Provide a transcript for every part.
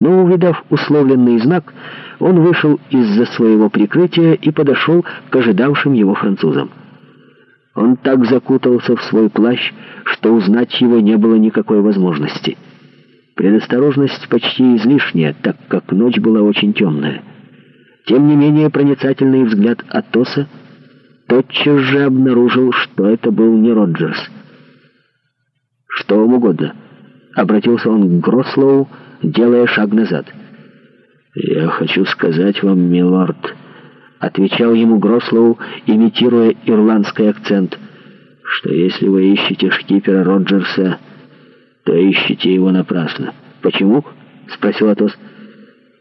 Но, увидав условленный знак, он вышел из-за своего прикрытия и подошел к ожидавшим его французам. Он так закутался в свой плащ, что узнать его не было никакой возможности. Предосторожность почти излишняя, так как ночь была очень темная. Тем не менее, проницательный взгляд Атоса тотчас же обнаружил, что это был не Роджерс. «Что вам угодно», — обратился он к Грослоу, — делая шаг назад. «Я хочу сказать вам, милорд», — отвечал ему Грослоу, имитируя ирландский акцент, «что если вы ищете шкипера Роджерса, то ищите его напрасно». «Почему?» — спросил Атос.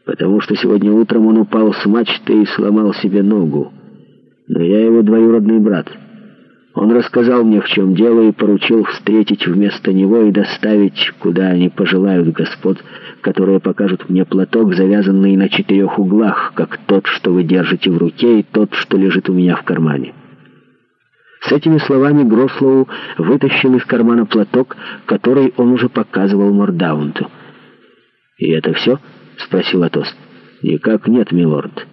«Потому что сегодня утром он упал с мачты и сломал себе ногу. Но я его двоюродный брат». Он рассказал мне, в чем дело, и поручил встретить вместо него и доставить, куда они пожелают господ, которые покажут мне платок, завязанный на четырех углах, как тот, что вы держите в руке, и тот, что лежит у меня в кармане. С этими словами Грослоу вытащил из кармана платок, который он уже показывал Мордаунту. «И это все?» — спросил Атос. «Никак нет, милорд».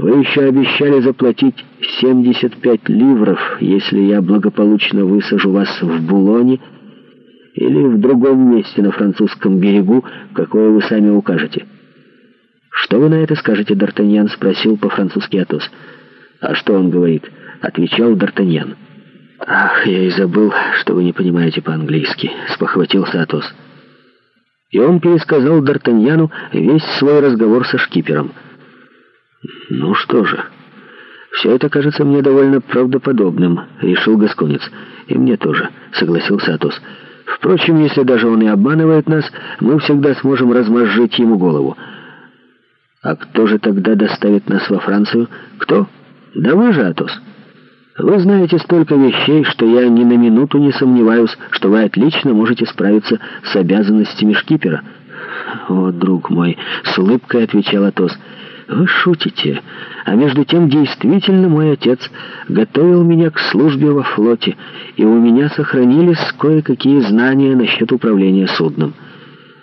Вы еще обещали заплатить 75 ливров, если я благополучно высажу вас в Булоне или в другом месте на французском берегу, какое вы сами укажете. Что вы на это скажете, Д'Артаньян? Спросил по-французски Атос. А что он говорит? Отвечал Д'Артаньян. Ах, я и забыл, что вы не понимаете по-английски, спохватился Атос. И он пересказал Д'Артаньяну весь свой разговор со шкипером — «Ну что же, все это кажется мне довольно правдоподобным», — решил Гасконец. «И мне тоже», — согласился Атос. «Впрочем, если даже он и обманывает нас, мы всегда сможем размозжить ему голову». «А кто же тогда доставит нас во Францию?» «Кто?» «Да вы же, Атос». «Вы знаете столько вещей, что я ни на минуту не сомневаюсь, что вы отлично можете справиться с обязанностями шкипера». «О, друг мой!» — с улыбкой отвечал Атос — вы шутите. А между тем действительно мой отец готовил меня к службе во флоте, и у меня сохранились кое-какие знания насчет управления судном.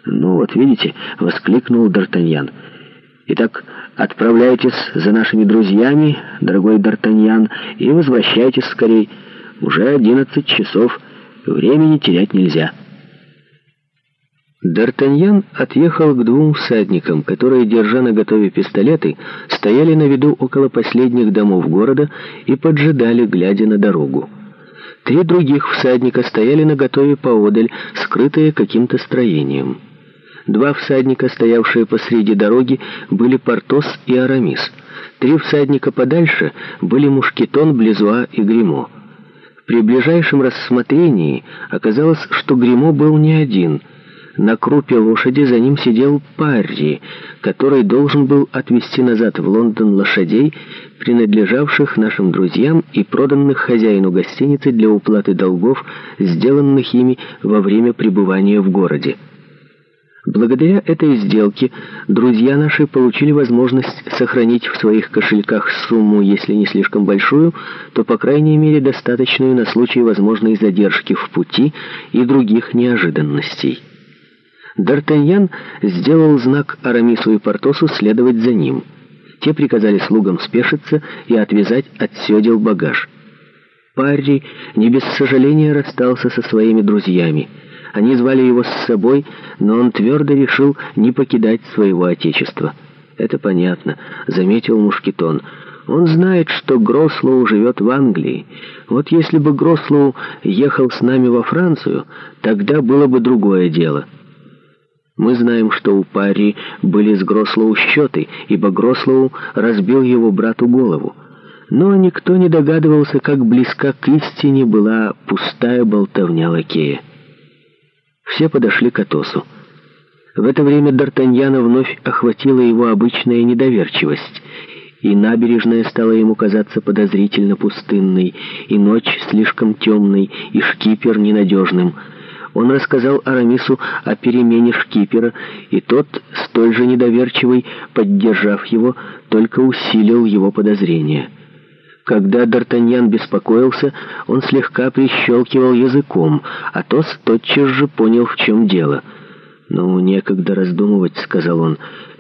«Ну вот видите», — воскликнул Д'Артаньян. «Итак, отправляйтесь за нашими друзьями, дорогой Д'Артаньян, и возвращайтесь скорей. Уже одиннадцать часов. Времени терять нельзя». Д'Артаньян отъехал к двум всадникам, которые, держа на готове пистолеты, стояли на виду около последних домов города и поджидали, глядя на дорогу. Три других всадника стояли на готове поодаль, скрытые каким-то строением. Два всадника, стоявшие посреди дороги, были Портос и Арамис. Три всадника подальше были Мушкетон, Близуа и Гримо. При ближайшем рассмотрении оказалось, что Гримо был не один — на крупе лошади за ним сидел Парри, который должен был отвезти назад в Лондон лошадей, принадлежавших нашим друзьям и проданных хозяину гостиницы для уплаты долгов, сделанных ими во время пребывания в городе. Благодаря этой сделке друзья наши получили возможность сохранить в своих кошельках сумму, если не слишком большую, то, по крайней мере, достаточную на случай возможной задержки в пути и других неожиданностей. Д'Артаньян сделал знак Арамису и Портосу следовать за ним. Те приказали слугам спешиться и отвязать от седел багаж. Парри не без сожаления расстался со своими друзьями. Они звали его с собой, но он твердо решил не покидать своего отечества. «Это понятно», — заметил Мушкетон. «Он знает, что Грослоу живет в Англии. Вот если бы Грослоу ехал с нами во Францию, тогда было бы другое дело». Мы знаем, что у пари были с Грослоу счеты, ибо Грослоу разбил его брату голову. Но никто не догадывался, как близка к истине была пустая болтовня лакея. Все подошли к Атосу. В это время Д'Артаньяна вновь охватила его обычная недоверчивость, и набережная стала ему казаться подозрительно пустынной, и ночь слишком темной, и шкипер ненадежным — он рассказал Арамису о перемене шкипера, и тот, столь же недоверчивый, поддержав его, только усилил его подозрения. Когда Д'Артаньян беспокоился, он слегка прищелкивал языком, а Тос тотчас же понял, в чем дело. «Ну, некогда раздумывать», — сказал он, —